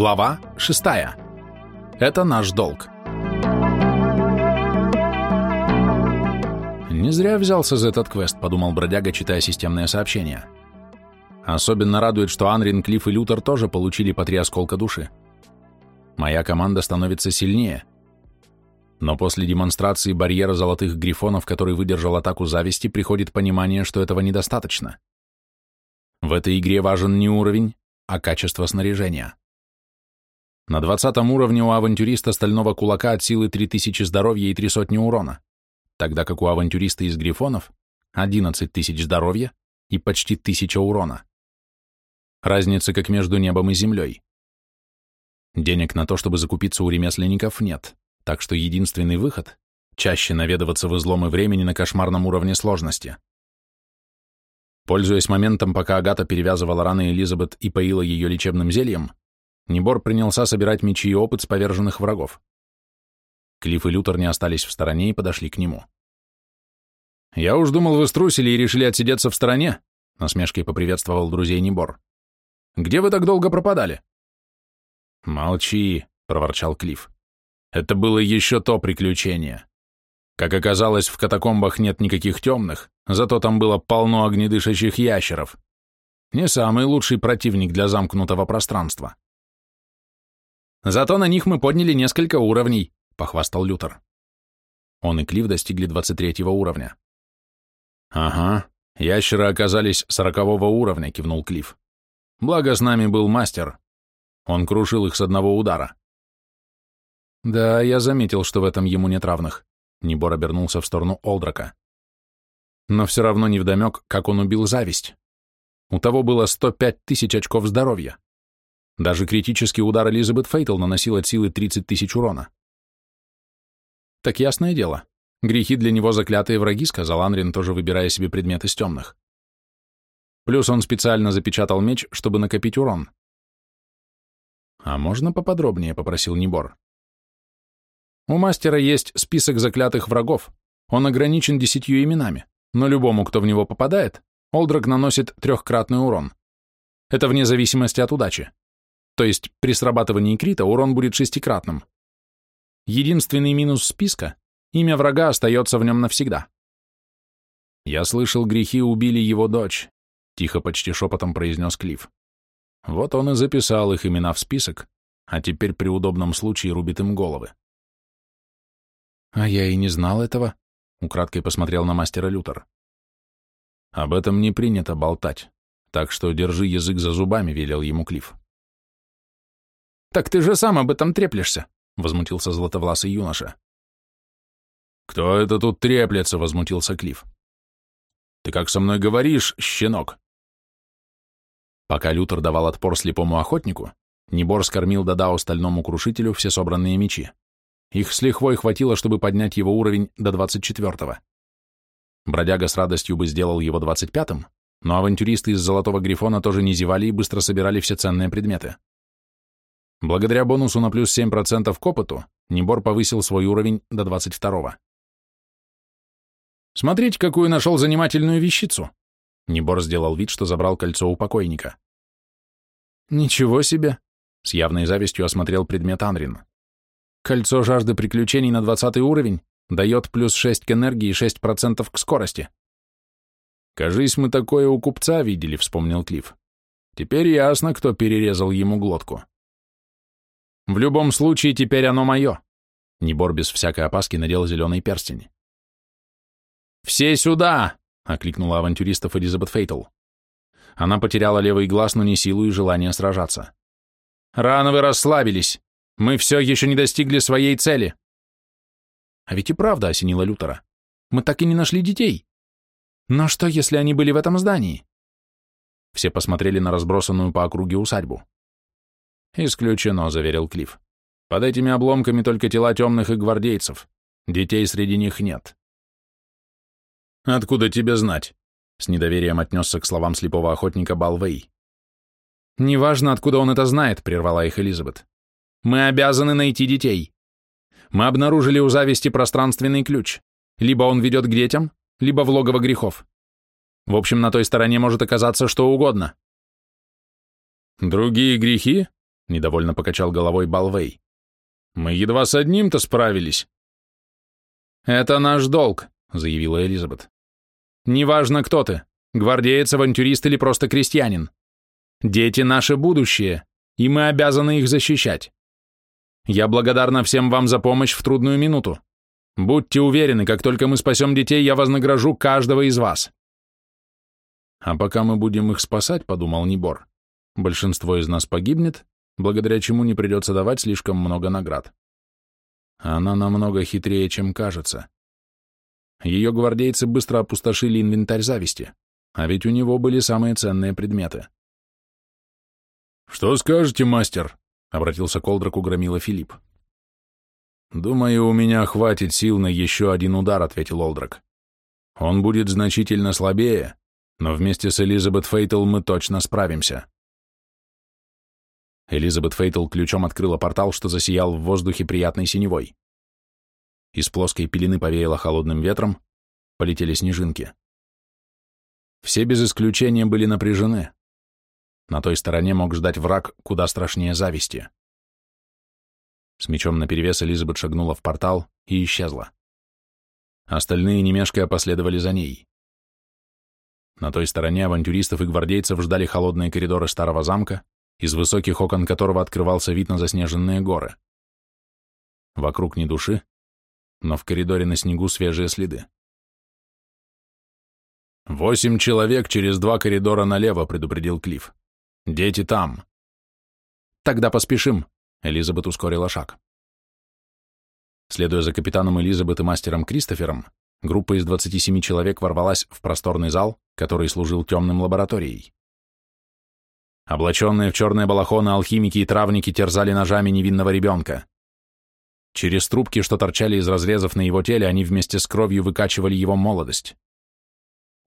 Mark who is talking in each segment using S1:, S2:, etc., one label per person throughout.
S1: Глава 6. Это наш долг. Не зря взялся за этот квест, подумал бродяга, читая системное сообщение. Особенно радует, что Анрин, Клифф и Лютер тоже получили по три осколка души. Моя команда становится сильнее. Но после демонстрации барьера золотых грифонов, который выдержал атаку зависти, приходит понимание, что этого недостаточно. В этой игре важен не уровень, а качество снаряжения. На 20 уровне у авантюриста стального кулака от силы 3000 здоровья и 3 сотни урона, тогда как у авантюриста из грифонов 11 тысяч здоровья и почти 1000 урона. Разница как между небом и землей. Денег на то, чтобы закупиться у ремесленников, нет, так что единственный выход — чаще наведываться в изломы времени на кошмарном уровне сложности. Пользуясь моментом, пока Агата перевязывала раны Элизабет и поила ее лечебным зельем, Небор принялся собирать мечи и опыт с поверженных врагов. Клифф и Лютер не остались в стороне и подошли к нему. «Я уж думал, вы струсили и решили отсидеться в стороне», — насмешкой поприветствовал друзей Небор. «Где вы так долго пропадали?» «Молчи», — проворчал Клифф. «Это было еще то приключение. Как оказалось, в катакомбах нет никаких темных, зато там было полно огнедышащих ящеров. Не самый лучший противник для замкнутого пространства». Зато на них мы подняли несколько уровней, похвастал Лютер. Он и Клифф достигли 23 уровня. Ага, ящеры оказались сорокового уровня, кивнул Клифф. Благо с нами был мастер. Он крушил их с одного удара. Да, я заметил, что в этом ему нет равных. Небор обернулся в сторону Олдрака. Но все равно невдомек, как он убил зависть. У того было 105 тысяч очков здоровья. Даже критический удар Элизабет Фейтл наносил от силы 30 тысяч урона. Так ясное дело. Грехи для него заклятые враги, сказал Анрин, тоже выбирая себе предмет из темных. Плюс он специально запечатал меч, чтобы накопить урон. «А можно поподробнее?» — попросил Небор. «У мастера есть список заклятых врагов. Он ограничен десятью именами, но любому, кто в него попадает, Олдрак наносит трехкратный урон. Это вне зависимости от удачи то есть при срабатывании крита урон будет шестикратным. Единственный минус списка — имя врага остается в нем навсегда. «Я слышал, грехи убили его дочь», — тихо, почти шепотом произнес Клифф. Вот он и записал их имена в список, а теперь при удобном случае рубит им головы. «А я и не знал этого», — украдкой посмотрел на мастера Лютер. «Об этом не принято болтать, так что держи язык за зубами», — велел ему Клифф. «Так ты же сам об этом треплешься», — возмутился златовласый юноша. «Кто это тут треплется?» — возмутился Клифф. «Ты как со мной говоришь, щенок?» Пока Лютер давал отпор слепому охотнику, Небор скормил Дадао стальному крушителю все собранные мечи. Их с лихвой хватило, чтобы поднять его уровень до 24-го. Бродяга с радостью бы сделал его 25-м, но авантюристы из Золотого Грифона тоже не зевали и быстро собирали все ценные предметы. Благодаря бонусу на плюс 7% к опыту, Небор повысил свой уровень до 22-го. «Смотрите, какую нашел занимательную вещицу!» Небор сделал вид, что забрал кольцо у покойника. «Ничего себе!» — с явной завистью осмотрел предмет Анрин. «Кольцо жажды приключений на 20 уровень дает плюс 6 к энергии и 6% к скорости». «Кажись, мы такое у купца видели», — вспомнил Клифф. «Теперь ясно, кто перерезал ему глотку». В любом случае, теперь оно мое. Небор без всякой опаски надел зеленый перстень. «Все сюда!» — окликнула авантюристов Элизабет Фейтл. Она потеряла левый глаз, но не силу и желание сражаться. «Рано вы расслабились! Мы все еще не достигли своей цели!» «А ведь и правда осенила Лютера. Мы так и не нашли детей. Но что, если они были в этом здании?» Все посмотрели на разбросанную по округе усадьбу. «Исключено», — заверил Клифф. «Под этими обломками только тела темных и гвардейцев. Детей среди них нет». «Откуда тебе знать?» — с недоверием отнесся к словам слепого охотника Балвей. «Неважно, откуда он это знает», — прервала их Элизабет. «Мы обязаны найти детей. Мы обнаружили у зависти пространственный ключ. Либо он ведет к детям, либо в логово грехов. В общем, на той стороне может оказаться что угодно». «Другие грехи?» Недовольно покачал головой Балвей. Мы едва с одним-то справились. Это наш долг, заявила Элизабет. Неважно, кто ты, гвардеец, авантюрист или просто крестьянин. Дети — наше будущее, и мы обязаны их защищать. Я благодарна всем вам за помощь в трудную минуту. Будьте уверены, как только мы спасем детей, я вознагражу каждого из вас. А пока мы будем их спасать, подумал Небор, большинство из нас погибнет, благодаря чему не придется давать слишком много наград. Она намного хитрее, чем кажется. Ее гвардейцы быстро опустошили инвентарь зависти, а ведь у него были самые ценные предметы. «Что скажете, мастер?» — обратился к Олдраку громила Филипп. «Думаю, у меня хватит сил на еще один удар», — ответил Олдрак. «Он будет значительно слабее, но вместе с Элизабет Фейтл мы точно справимся». Элизабет Фейтл ключом открыла портал, что засиял в воздухе приятной синевой. Из плоской пелены повеяло холодным ветром, полетели снежинки. Все без исключения были напряжены. На той стороне мог ждать враг куда страшнее зависти. С мечом наперевес Элизабет шагнула в портал и исчезла. Остальные, не последовали за ней. На той стороне авантюристов и гвардейцев ждали холодные коридоры старого замка, из высоких окон которого открывался вид на заснеженные горы. Вокруг ни души, но в коридоре на снегу свежие следы. «Восемь человек через два коридора налево», — предупредил Клифф. «Дети там». «Тогда поспешим», — Элизабет ускорила шаг. Следуя за капитаном Элизабет и мастером Кристофером, группа из 27 человек ворвалась в просторный зал, который служил темным лабораторией. Облаченные в черные балахоны алхимики и травники терзали ножами невинного ребенка. Через трубки, что торчали из разрезов на его теле, они вместе с кровью выкачивали его молодость.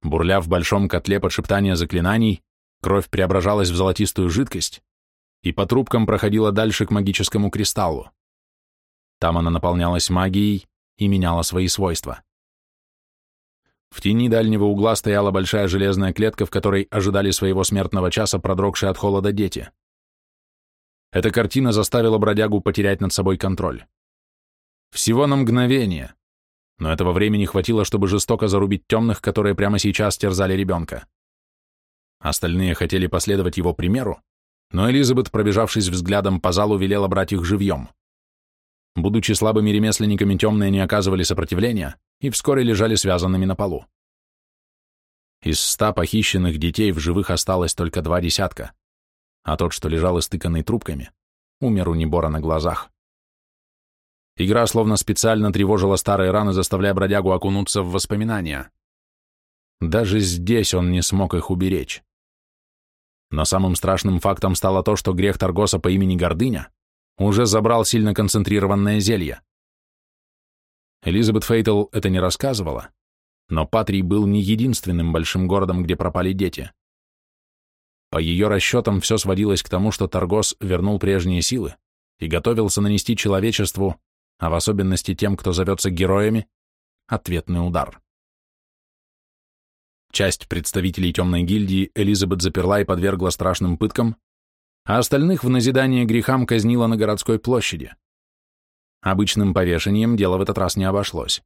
S1: Бурля в большом котле под шептание заклинаний, кровь преображалась в золотистую жидкость и по трубкам проходила дальше к магическому кристаллу. Там она наполнялась магией и меняла свои свойства. В тени дальнего угла стояла большая железная клетка, в которой ожидали своего смертного часа продрогшие от холода дети. Эта картина заставила бродягу потерять над собой контроль. Всего на мгновение. Но этого времени хватило, чтобы жестоко зарубить темных, которые прямо сейчас терзали ребенка. Остальные хотели последовать его примеру, но Элизабет, пробежавшись взглядом по залу, велела брать их живьем. Будучи слабыми ремесленниками, темные не оказывали сопротивления и вскоре лежали связанными на полу. Из ста похищенных детей в живых осталось только два десятка, а тот, что лежал истыканный трубками, умер у Небора на глазах. Игра словно специально тревожила старые раны, заставляя бродягу окунуться в воспоминания. Даже здесь он не смог их уберечь. Но самым страшным фактом стало то, что грех Таргоса по имени Гордыня уже забрал сильно концентрированное зелье. Элизабет Фейтл это не рассказывала, но Патрий был не единственным большим городом, где пропали дети. По ее расчетам все сводилось к тому, что Таргос вернул прежние силы и готовился нанести человечеству а в особенности тем, кто зовется героями, ответный удар. Часть представителей темной гильдии Элизабет заперла и подвергла страшным пыткам, а остальных в назидание грехам казнила на городской площади. Обычным повешением дело в этот раз не обошлось.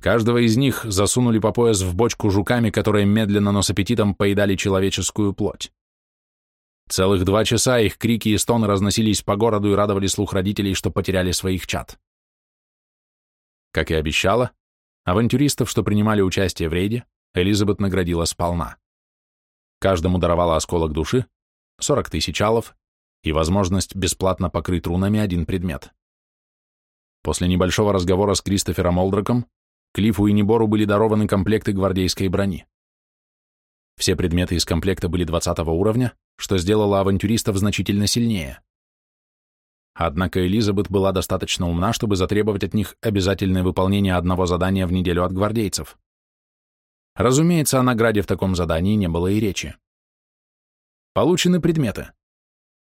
S1: Каждого из них засунули по пояс в бочку жуками, которые медленно, но с аппетитом поедали человеческую плоть. Целых два часа их крики и стоны разносились по городу и радовали слух родителей, что потеряли своих чад. Как и обещала, авантюристов, что принимали участие в рейде, Элизабет наградила сполна. Каждому даровала осколок души, 40 тысяч алов и возможность бесплатно покрыть рунами один предмет. После небольшого разговора с Кристофером Олдраком Клиффу и Небору были дарованы комплекты гвардейской брони. Все предметы из комплекта были 20 уровня, что сделало авантюристов значительно сильнее. Однако Элизабет была достаточно умна, чтобы затребовать от них обязательное выполнение одного задания в неделю от гвардейцев. Разумеется, о награде в таком задании не было и речи. Получены предметы.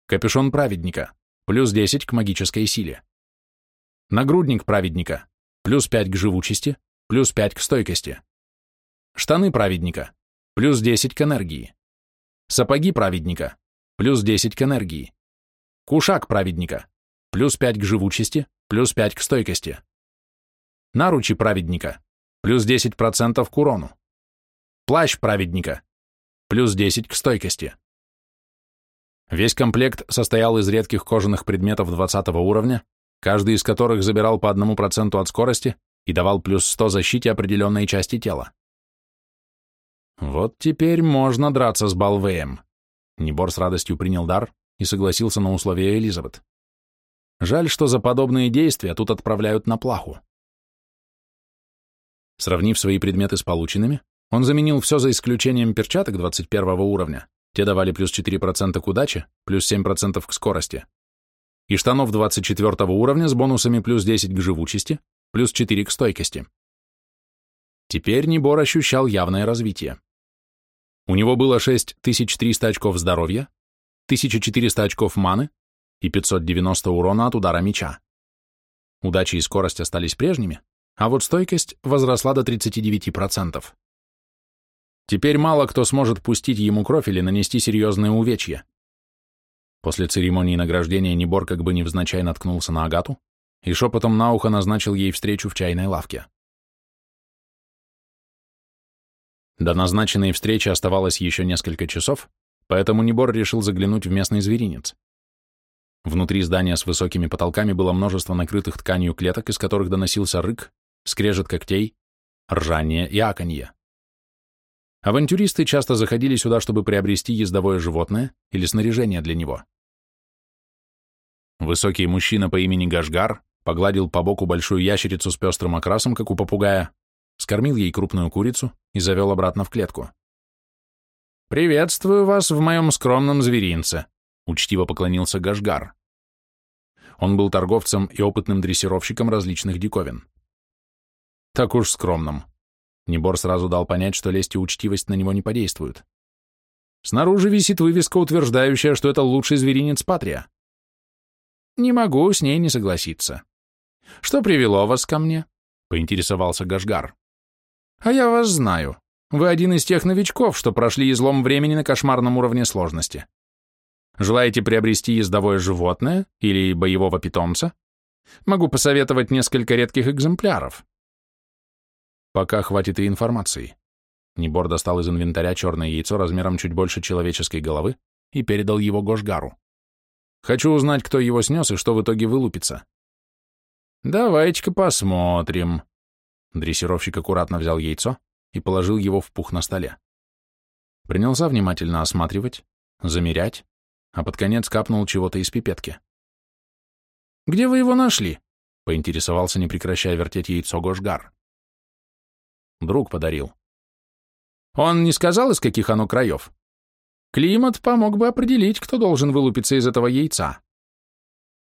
S1: Капюшон праведника, плюс 10 к магической силе. Нагрудник праведника, плюс 5 к живучести, плюс 5 к стойкости. Штаны праведника, плюс 10 к энергии. Сапоги праведника, плюс 10 к энергии. Кушак праведника. Плюс 5 к живучести, плюс 5 к стойкости. Наручи праведника. Плюс 10% к урону. Плащ праведника. Плюс 10 к стойкости. Весь комплект состоял из редких кожаных предметов 20 уровня, каждый из которых забирал по 1% от скорости и давал плюс 100 защите определенной части тела. Вот теперь можно драться с Балвеем. Небор с радостью принял дар и согласился на условия Элизабет. Жаль, что за подобные действия тут отправляют на плаху. Сравнив свои предметы с полученными, он заменил все за исключением перчаток 21 уровня, те давали плюс 4% к удаче, плюс 7% к скорости, и штанов 24 уровня с бонусами плюс 10 к живучести, плюс 4 к стойкости. Теперь Небор ощущал явное развитие. У него было 6300 очков здоровья, 1400 очков маны и 590 урона от удара меча. Удача и скорость остались прежними, а вот стойкость возросла до 39%. Теперь мало кто сможет пустить ему кровь или нанести серьезные увечья. После церемонии награждения Небор как бы невзначай наткнулся на Агату и шепотом на ухо назначил ей встречу в чайной лавке. До назначенной встречи оставалось еще несколько часов, поэтому Небор решил заглянуть в местный зверинец. Внутри здания с высокими потолками было множество накрытых тканью клеток, из которых доносился рык, скрежет когтей, ржание и аканье. Авантюристы часто заходили сюда, чтобы приобрести ездовое животное или снаряжение для него. Высокий мужчина по имени Гашгар погладил по боку большую ящерицу с пестрым окрасом, как у попугая, скормил ей крупную курицу и завел обратно в клетку. «Приветствую вас в моем скромном зверинце», — учтиво поклонился Гашгар. Он был торговцем и опытным дрессировщиком различных диковин. Так уж скромным. Небор сразу дал понять, что лесть и учтивость на него не подействуют. Снаружи висит вывеска, утверждающая, что это лучший зверинец Патрия. Не могу с ней не согласиться. Что привело вас ко мне? Поинтересовался Гашгар. А я вас знаю. Вы один из тех новичков, что прошли излом времени на кошмарном уровне сложности. Желаете приобрести ездовое животное или боевого питомца? Могу посоветовать несколько редких экземпляров. Пока хватит и информации. Небор достал из инвентаря черное яйцо размером чуть больше человеческой головы и передал его Гошгару. Хочу узнать, кто его снес и что в итоге вылупится. Давайте-ка посмотрим. Дрессировщик аккуратно взял яйцо и положил его в пух на столе. Принялся внимательно осматривать, замерять, а под конец капнул чего-то из пипетки. «Где вы его нашли?» — поинтересовался, не прекращая вертеть яйцо Гошгар. Друг подарил. Он не сказал, из каких оно краев? Климат помог бы определить, кто должен вылупиться из этого яйца.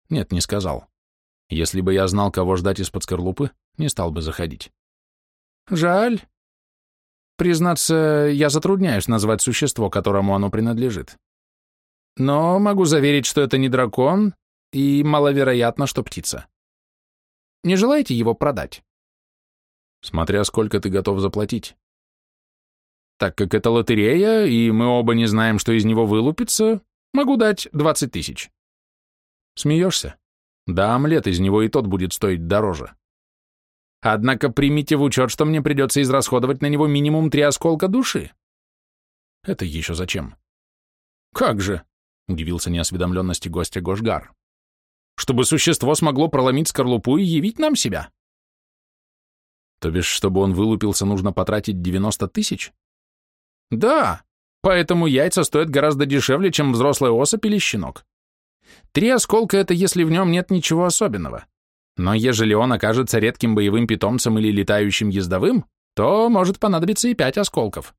S1: Нет, не сказал. Если бы я знал, кого ждать из-под скорлупы, не стал бы заходить. Жаль. Признаться, я затрудняюсь назвать существо, которому оно принадлежит. Но могу заверить, что это не дракон, и маловероятно, что птица. Не желаете его продать? Смотря сколько ты готов заплатить. Так как это лотерея, и мы оба не знаем, что из него вылупится, могу дать 20 тысяч. Смеешься? Да, омлет из него и тот будет стоить дороже. Однако примите в учет, что мне придется израсходовать на него минимум три осколка души. Это еще зачем? Как же? Удивился неосведомленности гостя Гошгар. Чтобы существо смогло проломить скорлупу и явить нам себя. То бишь, чтобы он вылупился, нужно потратить 90 тысяч? Да, поэтому яйца стоят гораздо дешевле, чем взрослая особь или щенок. Три осколка — это если в нем нет ничего особенного. Но ежели он окажется редким боевым питомцем или летающим ездовым, то может понадобиться и пять осколков.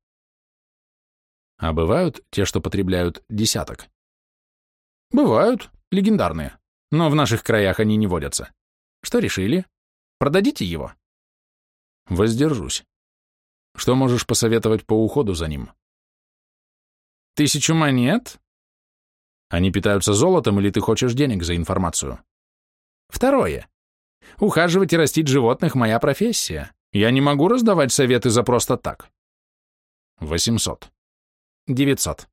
S1: А бывают те, что потребляют десяток? Бывают, легендарные, но в наших краях они не водятся. Что решили? Продадите его? Воздержусь. Что можешь посоветовать по уходу за ним? Тысячу монет? Они питаются золотом, или ты хочешь денег за информацию? Второе. Ухаживать и растить животных – моя профессия. Я не могу раздавать советы за просто так. 800. 900.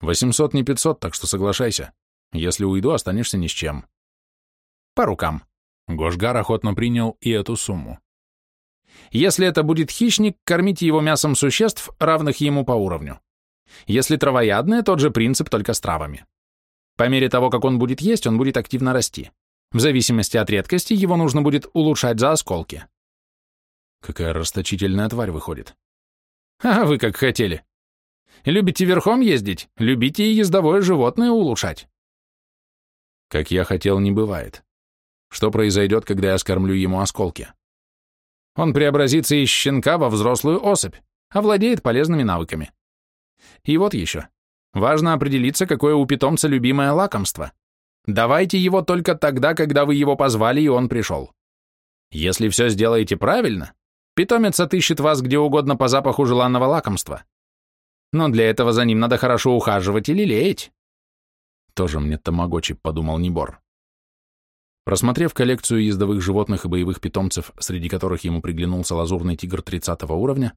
S1: 800 не 500, так что соглашайся. Если уйду, останешься ни с чем.
S2: По рукам.
S1: Гошгар охотно принял и эту сумму.
S2: Если это будет хищник, кормите его мясом существ, равных ему по уровню. Если травоядное, тот же принцип, только с травами. По мере того, как он будет есть, он будет активно расти. В зависимости от редкости его нужно будет улучшать за осколки.
S1: Какая расточительная тварь выходит.
S2: А вы как хотели. Любите верхом ездить, любите и ездовое животное улучшать.
S1: Как я хотел, не бывает. Что произойдет, когда я скормлю ему осколки?
S2: Он преобразится из щенка во взрослую особь, овладеет полезными навыками. И вот еще. Важно определиться, какое у питомца любимое лакомство. Давайте его только тогда, когда вы его позвали, и он пришел. Если все сделаете правильно, питомец отыщет вас где угодно по запаху желанного лакомства. Но для этого за ним надо хорошо ухаживать и лелеять.
S1: Тоже мне тамагочи, подумал Небор. Просмотрев коллекцию ездовых животных и боевых питомцев, среди которых ему приглянулся лазурный тигр 30 уровня,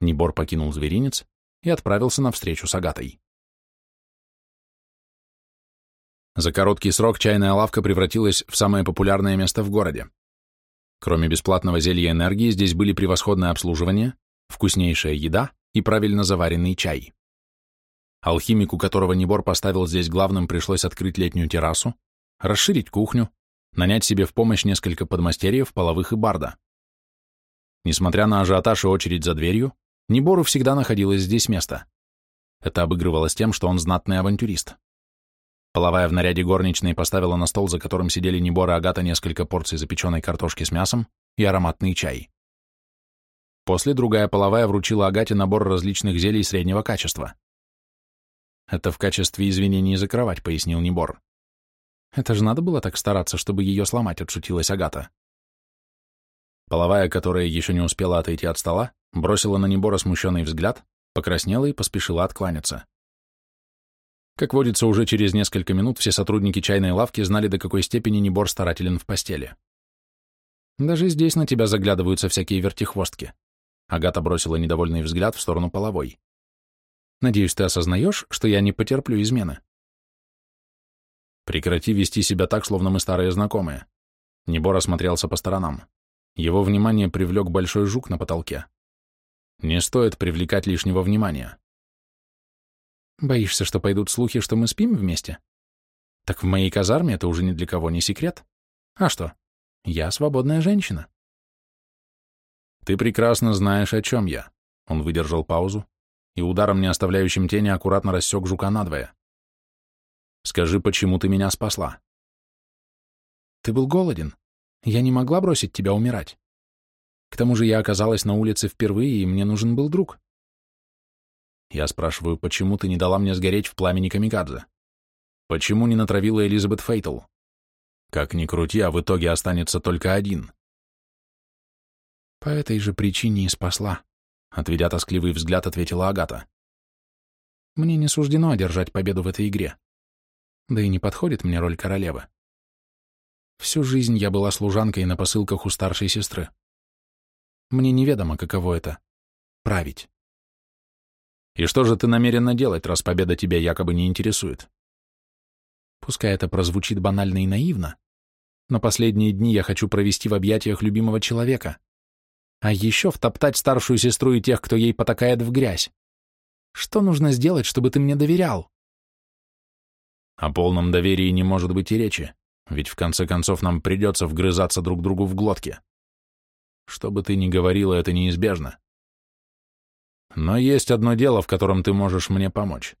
S1: Небор покинул зверинец и отправился на встречу с Агатой. За короткий срок чайная лавка превратилась в самое популярное место в городе. Кроме бесплатного зелья энергии, здесь были превосходное обслуживание, вкуснейшая еда и правильно заваренный чай. Алхимику, которого Небор поставил здесь главным, пришлось открыть летнюю террасу, расширить кухню, нанять себе в помощь несколько подмастерьев, половых и барда. Несмотря на ажиотаж и очередь за дверью, Небору всегда находилось здесь место. Это обыгрывалось тем, что он знатный авантюрист. Половая в наряде горничной поставила на стол, за которым сидели Небор и Агата, несколько порций запеченной картошки с мясом и ароматный чай. После другая половая вручила Агате набор различных зелий среднего качества. «Это в качестве извинений за кровать», — пояснил Небор. «Это же надо было так стараться, чтобы ее сломать», — отшутилась Агата. Половая, которая еще не успела отойти от стола, бросила на Небора смущенный взгляд, покраснела и поспешила откланяться. Как водится, уже через несколько минут все сотрудники чайной лавки знали, до какой степени Небор старателен в постели. Даже здесь на тебя заглядываются всякие вертихвостки. Агата бросила недовольный взгляд в сторону половой. Надеюсь, ты осознаешь, что я не потерплю измены. Прекрати вести себя так, словно мы старые знакомые. Небор осмотрелся по сторонам. Его внимание привлек большой жук на потолке. Не стоит привлекать лишнего внимания. Боишься, что пойдут слухи, что мы спим вместе? Так в моей казарме это уже ни для кого не секрет. А что? Я свободная женщина. Ты прекрасно знаешь, о чем я. Он выдержал паузу и ударом, не оставляющим тени, аккуратно рассек жука надвое. Скажи, почему ты меня спасла? Ты был голоден. Я не могла бросить тебя умирать. К тому же я оказалась на улице впервые, и мне нужен был друг. Я спрашиваю, почему ты не дала мне сгореть в пламени камикадзе? Почему не натравила Элизабет Фейтл? Как ни крути, а в итоге останется только один. По этой же причине и спасла, отведя тоскливый взгляд, ответила Агата. Мне не суждено одержать победу в этой игре. Да и не подходит мне роль королевы. Всю жизнь я была служанкой на посылках у старшей сестры. Мне неведомо, каково это — править. И что же ты намерена делать, раз победа тебя якобы не интересует? Пускай это прозвучит банально и наивно, но последние дни я хочу провести в объятиях любимого человека, а еще втоптать старшую сестру и тех, кто ей потакает в грязь. Что нужно сделать, чтобы ты мне доверял? О полном доверии не может быть и речи, ведь в конце концов нам придется вгрызаться друг другу в глотки. Что бы ты ни говорила, это неизбежно. Но есть одно дело, в котором ты можешь мне помочь.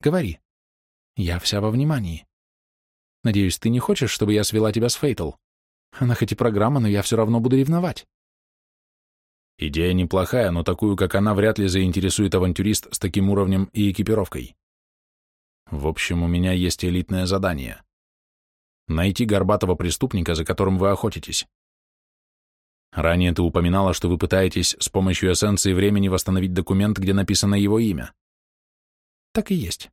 S1: Говори. Я вся во внимании. Надеюсь, ты не хочешь, чтобы я свела тебя с Фейтл? Она хоть и программа, но я все равно буду ревновать. Идея неплохая, но такую, как она, вряд ли заинтересует авантюрист с таким уровнем и экипировкой. В общем, у меня есть элитное задание. Найти горбатого преступника, за которым вы охотитесь. Ранее ты упоминала, что вы пытаетесь с помощью эссенции времени восстановить документ, где написано его имя. Так и есть.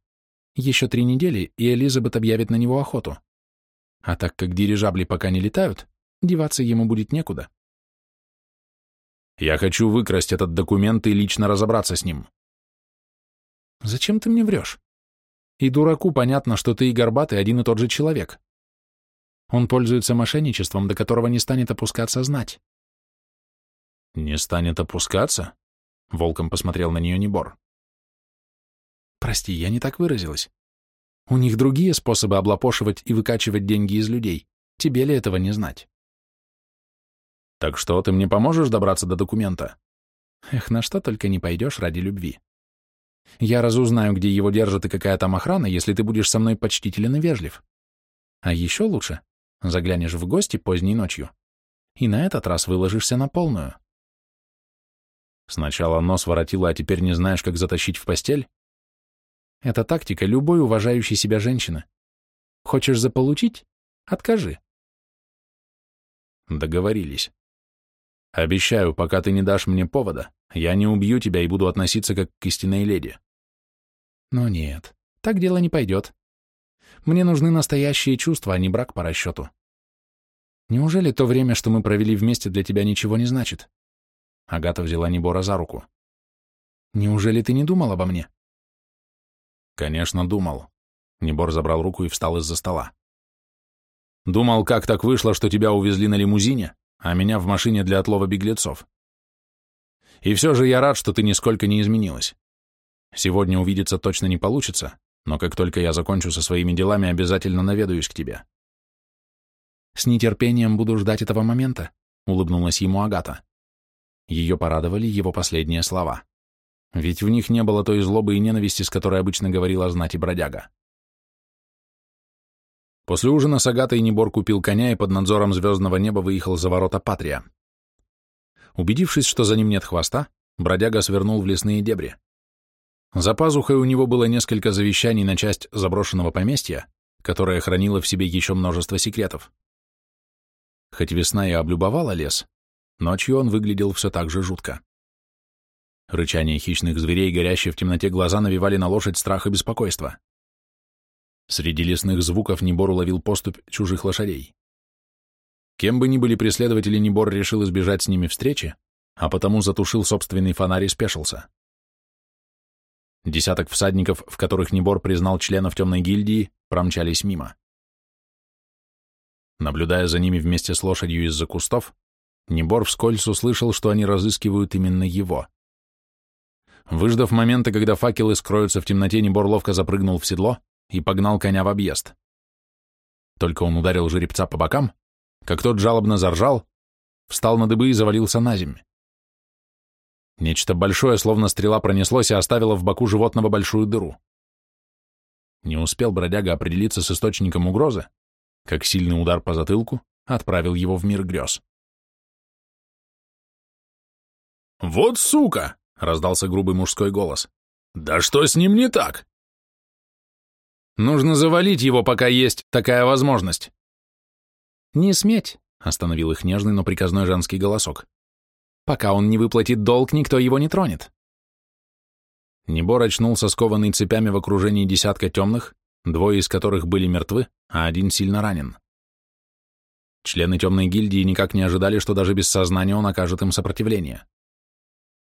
S1: Еще три недели, и Элизабет объявит на него охоту. А так как дирижабли пока не летают, деваться ему будет некуда. Я хочу выкрасть этот документ и лично разобраться с ним. Зачем ты мне врешь?
S2: И дураку понятно, что ты и Горбатый один и тот же человек. Он пользуется мошенничеством, до которого не станет опускаться знать.
S1: Не станет опускаться? Волком посмотрел на нее Небор.
S2: Прости, я не так выразилась. У них другие способы облапошивать и выкачивать деньги из людей. Тебе ли этого не знать?
S1: Так что, ты мне поможешь добраться до документа?
S2: Эх, на что только не пойдешь ради любви. Я разузнаю, где его держат и какая там охрана, если ты будешь со мной почтителен и вежлив. А еще лучше, заглянешь в гости поздней ночью, и на этот раз выложишься на полную.
S1: Сначала нос воротила, а теперь не знаешь, как затащить в постель?
S2: Это тактика любой уважающей себя женщины. Хочешь заполучить? Откажи.
S1: Договорились. Обещаю, пока ты не дашь мне повода, я не убью тебя и буду относиться как к истинной леди.
S2: Но нет, так дело не пойдет. Мне нужны настоящие чувства, а не брак по расчету. Неужели то время, что мы провели вместе, для тебя ничего не значит? Агата взяла Небора за руку. Неужели ты не думал обо мне?
S1: Конечно, думал. Небор забрал руку и встал из-за стола. Думал, как так вышло, что тебя увезли на лимузине, а меня в машине для отлова беглецов. И все же я рад, что ты нисколько не изменилась. Сегодня увидеться точно не получится, но как только я закончу со своими делами, обязательно наведаюсь к тебе.
S2: С нетерпением буду ждать этого момента, улыбнулась ему Агата. Ее порадовали его последние слова. Ведь в них не было той злобы и ненависти, с которой обычно говорила знать и бродяга.
S1: После ужина с Агатой Небор купил коня и под надзором звездного неба выехал за ворота Патрия. Убедившись, что за ним нет хвоста, бродяга свернул в лесные дебри. За пазухой у него было несколько завещаний на часть заброшенного поместья, которое хранило в себе еще множество секретов. Хоть весна и облюбовала лес, ночью он выглядел все так же жутко. Рычание хищных зверей, горящие в темноте глаза, навевали на лошадь страх и беспокойство. Среди лесных звуков Небор уловил поступь чужих лошадей. Кем бы ни были преследователи, Небор решил избежать с ними встречи, а потому затушил собственный фонарь и спешился. Десяток всадников, в которых Небор признал членов темной гильдии, промчались мимо. Наблюдая за ними вместе с лошадью из-за кустов, Небор вскользь услышал, что они разыскивают именно его. Выждав момента, когда факелы скроются в темноте, Небор ловко запрыгнул в седло и погнал коня в объезд. Только он ударил жеребца по бокам, как тот жалобно заржал, встал на дыбы и завалился на землю. Нечто большое, словно стрела, пронеслось и оставило в боку животного большую дыру. Не успел бродяга определиться с источником угрозы, как сильный удар по затылку отправил его в мир грез. «Вот сука!» — раздался грубый мужской голос. «Да что с ним не так?» «Нужно завалить его, пока есть такая возможность», «Не сметь», — остановил их нежный, но приказной женский голосок. «Пока он не выплатит долг, никто его не тронет». Небор очнулся скованный цепями в окружении десятка темных, двое из которых были мертвы, а один сильно ранен. Члены темной гильдии никак не ожидали, что даже без сознания он окажет им сопротивление.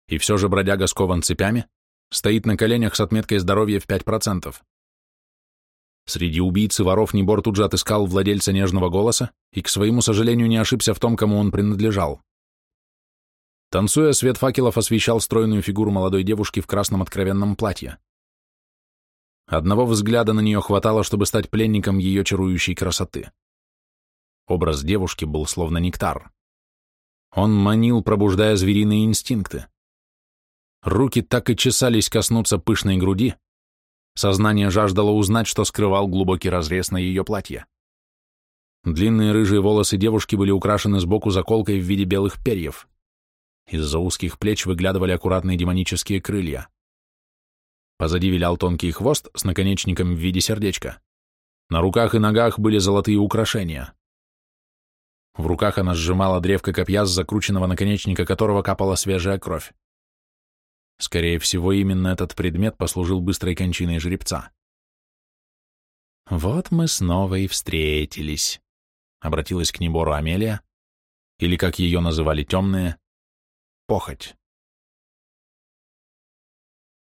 S1: И все же бродяга скован цепями, стоит на коленях с отметкой здоровья в 5%. Среди убийц и воров Небор тут же отыскал владельца нежного голоса и, к своему сожалению, не ошибся в том, кому он принадлежал. Танцуя, свет факелов освещал стройную фигуру молодой девушки в красном откровенном платье. Одного взгляда на нее хватало, чтобы стать пленником ее чарующей красоты. Образ девушки был словно нектар. Он манил, пробуждая звериные инстинкты. Руки так и чесались коснуться пышной груди, Сознание жаждало узнать, что скрывал глубокий разрез на ее платье. Длинные рыжие волосы девушки были украшены сбоку заколкой в виде белых перьев. Из-за узких плеч выглядывали аккуратные демонические крылья. Позади вилял тонкий хвост с наконечником в виде сердечка. На руках и ногах были золотые украшения. В руках она сжимала древко копья, с закрученного наконечника которого капала свежая кровь. Скорее всего, именно этот предмет послужил быстрой кончиной жеребца. «Вот мы снова и встретились», — обратилась к Небору Амелия, или, как ее называли темные, похоть.